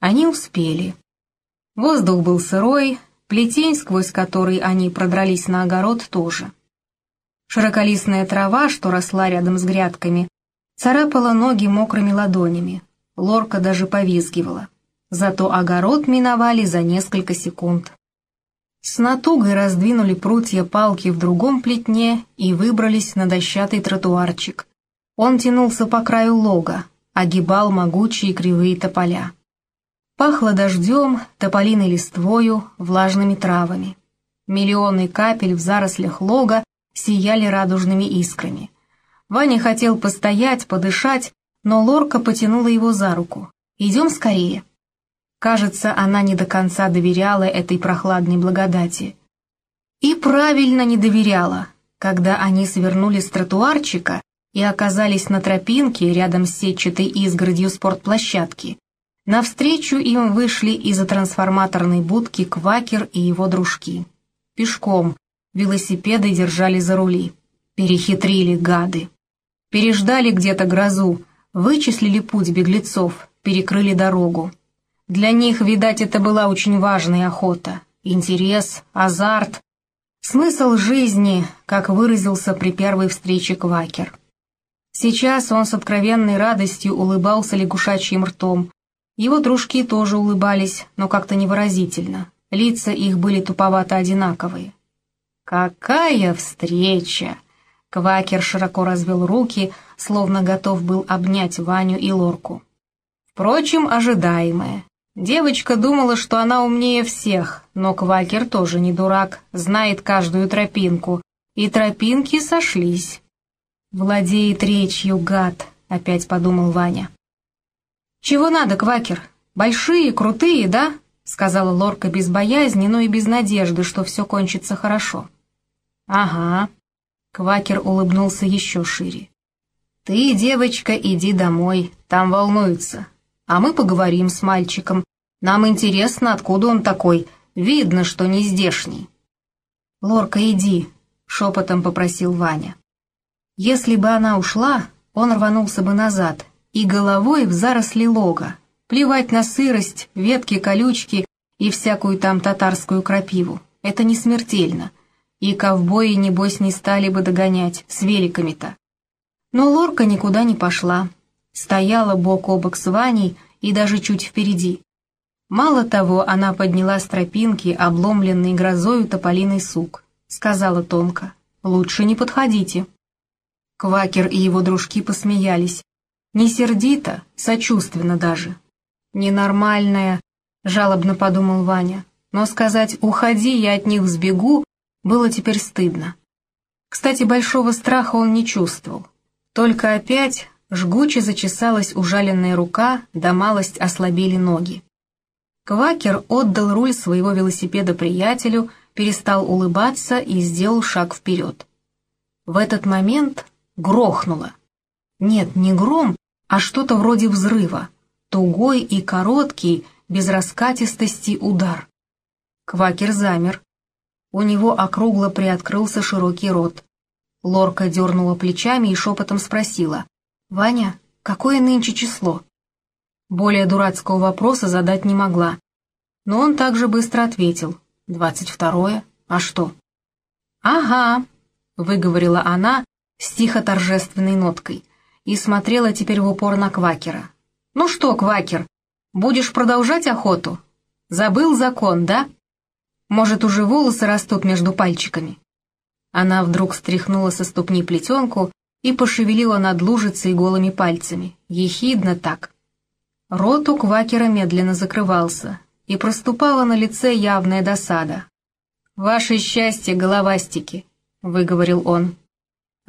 Они успели. Воздух был сырой, плетень, сквозь который они продрались на огород, тоже. Широколистная трава, что росла рядом с грядками, царапала ноги мокрыми ладонями. Лорка даже повизгивала. Зато огород миновали за несколько секунд. С натугой раздвинули прутья палки в другом плетне и выбрались на дощатый тротуарчик. Он тянулся по краю лога, огибал могучие кривые тополя. Пахло дождем, тополиной листвою, влажными травами. Миллионы капель в зарослях лога сияли радужными искрами. Ваня хотел постоять, подышать, но Лорка потянула его за руку. «Идем скорее». Кажется, она не до конца доверяла этой прохладной благодати. И правильно не доверяла, когда они свернули с тротуарчика и оказались на тропинке рядом с сетчатой изгородью спортплощадки. Навстречу им вышли из-за трансформаторной будки Квакер и его дружки. Пешком, велосипеды держали за рули. Перехитрили гады. Переждали где-то грозу, вычислили путь беглецов, перекрыли дорогу. Для них, видать, это была очень важная охота. Интерес, азарт, смысл жизни, как выразился при первой встрече Квакер. Сейчас он с откровенной радостью улыбался лягушачьим ртом, его дружки тоже улыбались, но как-то невыразительно. Лица их были туповато одинаковые. «Какая встреча!» Квакер широко развел руки, словно готов был обнять Ваню и Лорку. Впрочем, ожидаемое. Девочка думала, что она умнее всех, но Квакер тоже не дурак, знает каждую тропинку, и тропинки сошлись. «Владеет речью, гад», — опять подумал Ваня. «Чего надо, Квакер? Большие, крутые, да?» — сказала Лорка без боязни, но и без надежды, что все кончится хорошо. «Ага». Квакер улыбнулся еще шире. «Ты, девочка, иди домой, там волнуются. А мы поговорим с мальчиком. Нам интересно, откуда он такой. Видно, что не здешний». «Лорка, иди», — шепотом попросил Ваня. Если бы она ушла, он рванулся бы назад, и головой в заросли лога. Плевать на сырость, ветки, колючки и всякую там татарскую крапиву. Это не смертельно. И ковбои, небось, не стали бы догонять, с великами-то. Но Лорка никуда не пошла. Стояла бок о бок с Ваней и даже чуть впереди. Мало того, она подняла с тропинки, обломленный грозою тополиный сук. Сказала тонко, «Лучше не подходите». Квакер и его дружки посмеялись, не сердито, сочувственно даже. «Ненормальная», — жалобно подумал Ваня. Но сказать «уходи, я от них взбегу» было теперь стыдно. Кстати, большого страха он не чувствовал. Только опять жгуче зачесалась ужаленная рука, да малость ослабели ноги. Квакер отдал руль своего велосипеда приятелю, перестал улыбаться и сделал шаг вперед. В этот момент грохнуло. Нет, не гром, а что-то вроде взрыва, тугой и короткий, без раскатистости удар. Квакер замер. У него округло приоткрылся широкий рот. Лорка дернула плечами и шепотом спросила. «Ваня, какое нынче число?» Более дурацкого вопроса задать не могла. Но он также быстро ответил. «Двадцать второе? А что?» «Ага», — выговорила она с тихо торжественной ноткой и смотрела теперь в упор на Квакера. «Ну что, Квакер, будешь продолжать охоту? Забыл закон, да? Может, уже волосы растут между пальчиками?» Она вдруг стряхнула со ступни плетенку и пошевелила над лужицей голыми пальцами, ехидно так. Рот у Квакера медленно закрывался, и проступала на лице явная досада. «Ваше счастье, головастики!» — выговорил он.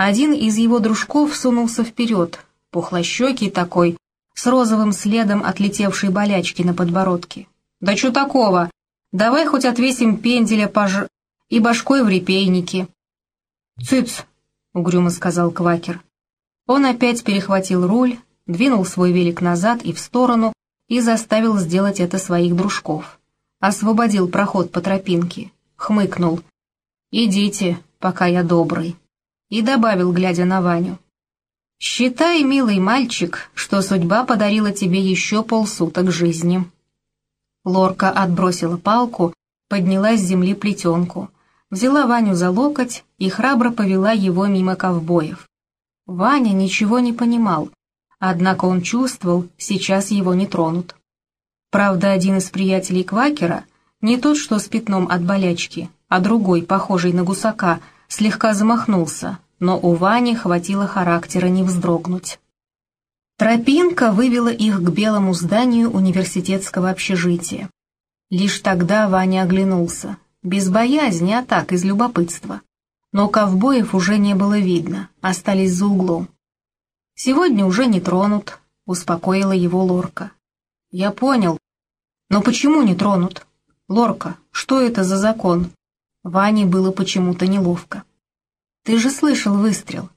Один из его дружков сунулся вперед, пухлощекий такой, с розовым следом отлетевшей болячки на подбородке. «Да что такого? Давай хоть отвесим пенделя пож... и башкой в репейнике». «Цыц!» — угрюмо сказал Квакер. Он опять перехватил руль, двинул свой велик назад и в сторону и заставил сделать это своих дружков. Освободил проход по тропинке, хмыкнул. «Идите, пока я добрый» и добавил, глядя на Ваню. «Считай, милый мальчик, что судьба подарила тебе еще полсуток жизни». Лорка отбросила палку, подняла с земли плетенку, взяла Ваню за локоть и храбро повела его мимо ковбоев. Ваня ничего не понимал, однако он чувствовал, сейчас его не тронут. Правда, один из приятелей Квакера, не тот, что с пятном от болячки, а другой, похожий на гусака, слегка замахнулся, но у Вани хватило характера не вздрогнуть. Тропинка вывела их к белому зданию университетского общежития. Лишь тогда Ваня оглянулся, без боязни, а так, из любопытства. Но ковбоев уже не было видно, остались за углом. «Сегодня уже не тронут», — успокоила его Лорка. «Я понял. Но почему не тронут? Лорка, что это за закон?» Ване было почему-то неловко. «Ты же слышал выстрел.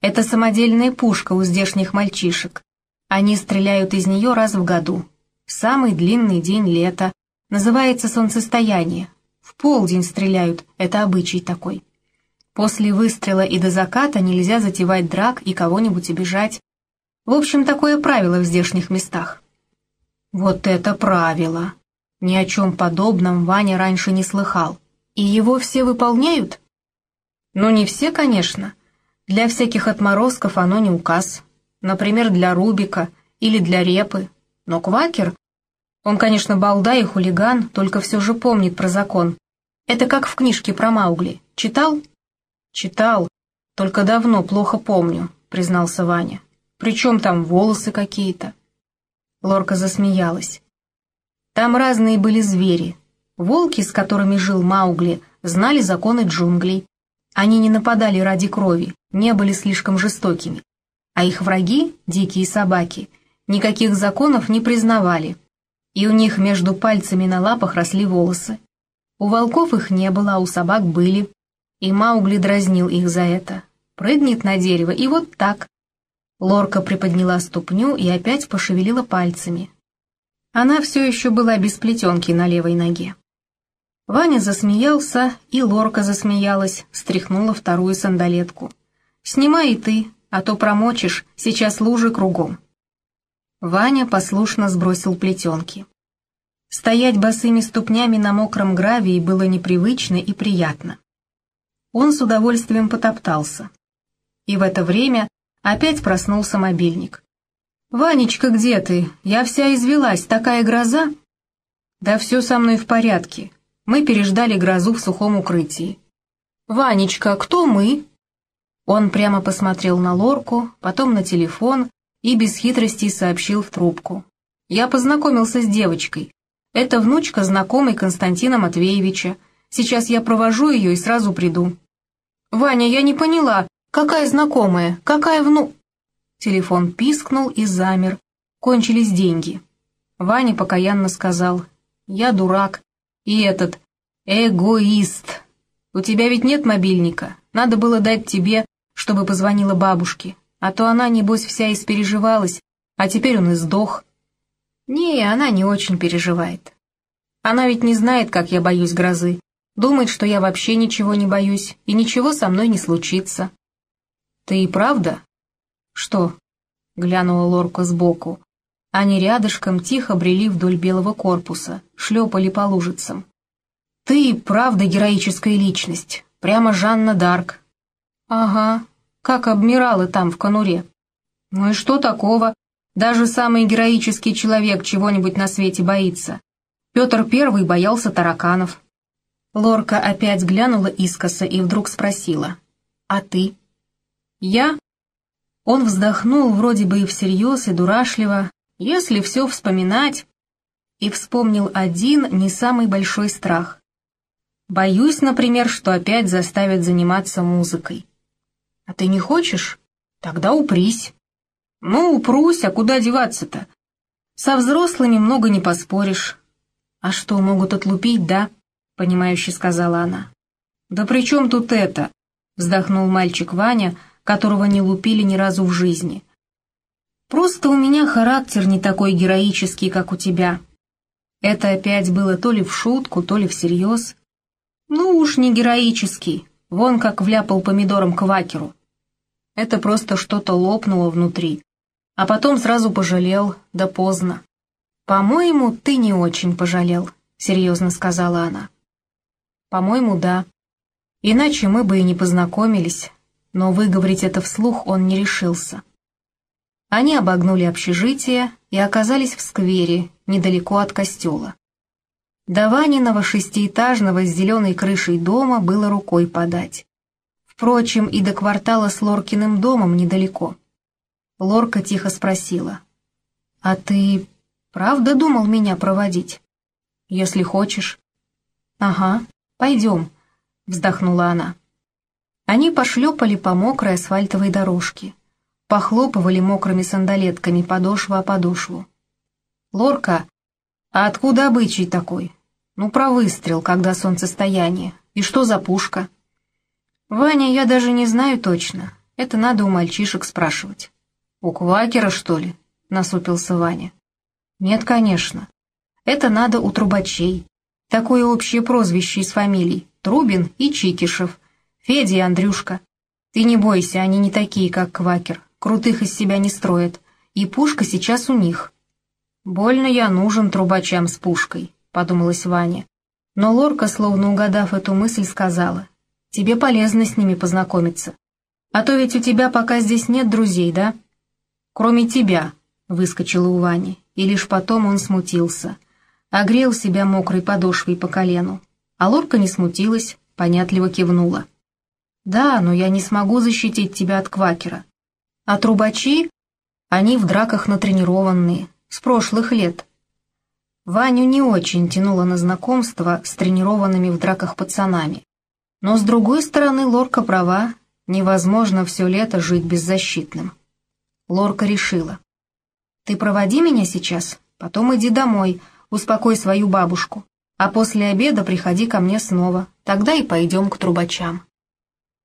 Это самодельная пушка у здешних мальчишек. Они стреляют из нее раз в году. Самый длинный день лета. Называется солнцестояние. В полдень стреляют, это обычай такой. После выстрела и до заката нельзя затевать драк и кого-нибудь обижать. В общем, такое правило в здешних местах. Вот это правило! Ни о чем подобном Ваня раньше не слыхал. И его все выполняют? Ну, не все, конечно. Для всяких отморозков оно не указ например, для Рубика или для Репы. Но Квакер, он, конечно, балда и хулиган, только все же помнит про закон. Это как в книжке про Маугли. Читал? Читал, только давно плохо помню, признался Ваня. Причем там волосы какие-то. Лорка засмеялась. Там разные были звери. Волки, с которыми жил Маугли, знали законы джунглей. Они не нападали ради крови, не были слишком жестокими а их враги, дикие собаки, никаких законов не признавали, и у них между пальцами на лапах росли волосы. У волков их не было, а у собак были, и Маугли дразнил их за это. Прыгнет на дерево, и вот так. Лорка приподняла ступню и опять пошевелила пальцами. Она все еще была без плетенки на левой ноге. Ваня засмеялся, и Лорка засмеялась, стряхнула вторую сандалетку. «Снимай и ты, а то промочишь, сейчас лужи кругом». Ваня послушно сбросил плетенки. Стоять босыми ступнями на мокром гравии было непривычно и приятно. Он с удовольствием потоптался. И в это время опять проснулся мобильник. «Ванечка, где ты? Я вся извелась, такая гроза!» «Да все со мной в порядке. Мы переждали грозу в сухом укрытии». «Ванечка, кто мы?» Он прямо посмотрел на лорку, потом на телефон и без хитрости сообщил в трубку. «Я познакомился с девочкой. Это внучка знакомой Константина Матвеевича. Сейчас я провожу ее и сразу приду». «Ваня, я не поняла, какая знакомая, какая вну...» Телефон пискнул и замер. Кончились деньги. Ваня покаянно сказал, «Я дурак. И этот, эгоист. У тебя ведь нет мобильника. Надо было дать тебе чтобы позвонила бабушке, а то она, небось, вся испереживалась, а теперь он и сдох. Не, она не очень переживает. Она ведь не знает, как я боюсь грозы, думает, что я вообще ничего не боюсь, и ничего со мной не случится. Ты и правда? Что? Глянула Лорка сбоку. Они рядышком тихо брели вдоль белого корпуса, шлепали по лужицам. Ты правда героическая личность, прямо Жанна Дарк, «Ага, как обмиралы там в конуре». «Ну и что такого? Даже самый героический человек чего-нибудь на свете боится. Петр Первый боялся тараканов». Лорка опять глянула искоса и вдруг спросила. «А ты?» «Я?» Он вздохнул вроде бы и всерьез, и дурашливо, если все вспоминать, и вспомнил один, не самый большой страх. Боюсь, например, что опять заставят заниматься музыкой. А ты не хочешь? Тогда упрись. Ну, упрусь, а куда деваться-то? Со взрослыми много не поспоришь. А что, могут отлупить, да? Понимающе сказала она. Да при чем тут это? Вздохнул мальчик Ваня, которого не лупили ни разу в жизни. Просто у меня характер не такой героический, как у тебя. Это опять было то ли в шутку, то ли всерьез. Ну уж не героический, вон как вляпал помидором квакеру. Это просто что-то лопнуло внутри. А потом сразу пожалел, да поздно. «По-моему, ты не очень пожалел», — серьезно сказала она. «По-моему, да. Иначе мы бы и не познакомились, но выговорить это вслух он не решился». Они обогнули общежитие и оказались в сквере, недалеко от костела. До Ваниного шестиэтажного с зеленой крышей дома было рукой подать. Впрочем, и до квартала с Лоркиным домом недалеко. Лорка тихо спросила. «А ты правда думал меня проводить?» «Если хочешь». «Ага, пойдем», — вздохнула она. Они пошлепали по мокрой асфальтовой дорожке, похлопывали мокрыми сандалетками подошва о подошву. «Лорка, а откуда обычай такой? Ну, про выстрел, когда солнцестояние. И что за пушка?» «Ваня, я даже не знаю точно. Это надо у мальчишек спрашивать». «У квакера, что ли?» — насупился Ваня. «Нет, конечно. Это надо у трубачей. Такое общее прозвище из фамилий. Трубин и Чикишев. Федя и Андрюшка. Ты не бойся, они не такие, как квакер. Крутых из себя не строят. И пушка сейчас у них». «Больно я нужен трубачам с пушкой», — подумалась Ваня. Но Лорка, словно угадав эту мысль, сказала, «Тебе полезно с ними познакомиться. А то ведь у тебя пока здесь нет друзей, да?» «Кроме тебя», — выскочила у Вани, и лишь потом он смутился. Огрел себя мокрой подошвой по колену. А Лорка не смутилась, понятливо кивнула. «Да, но я не смогу защитить тебя от квакера. А трубачи, они в драках натренированные, с прошлых лет». Ваню не очень тянуло на знакомство с тренированными в драках пацанами. Но, с другой стороны, Лорка права, невозможно все лето жить беззащитным. Лорка решила. «Ты проводи меня сейчас, потом иди домой, успокой свою бабушку, а после обеда приходи ко мне снова, тогда и пойдем к трубачам».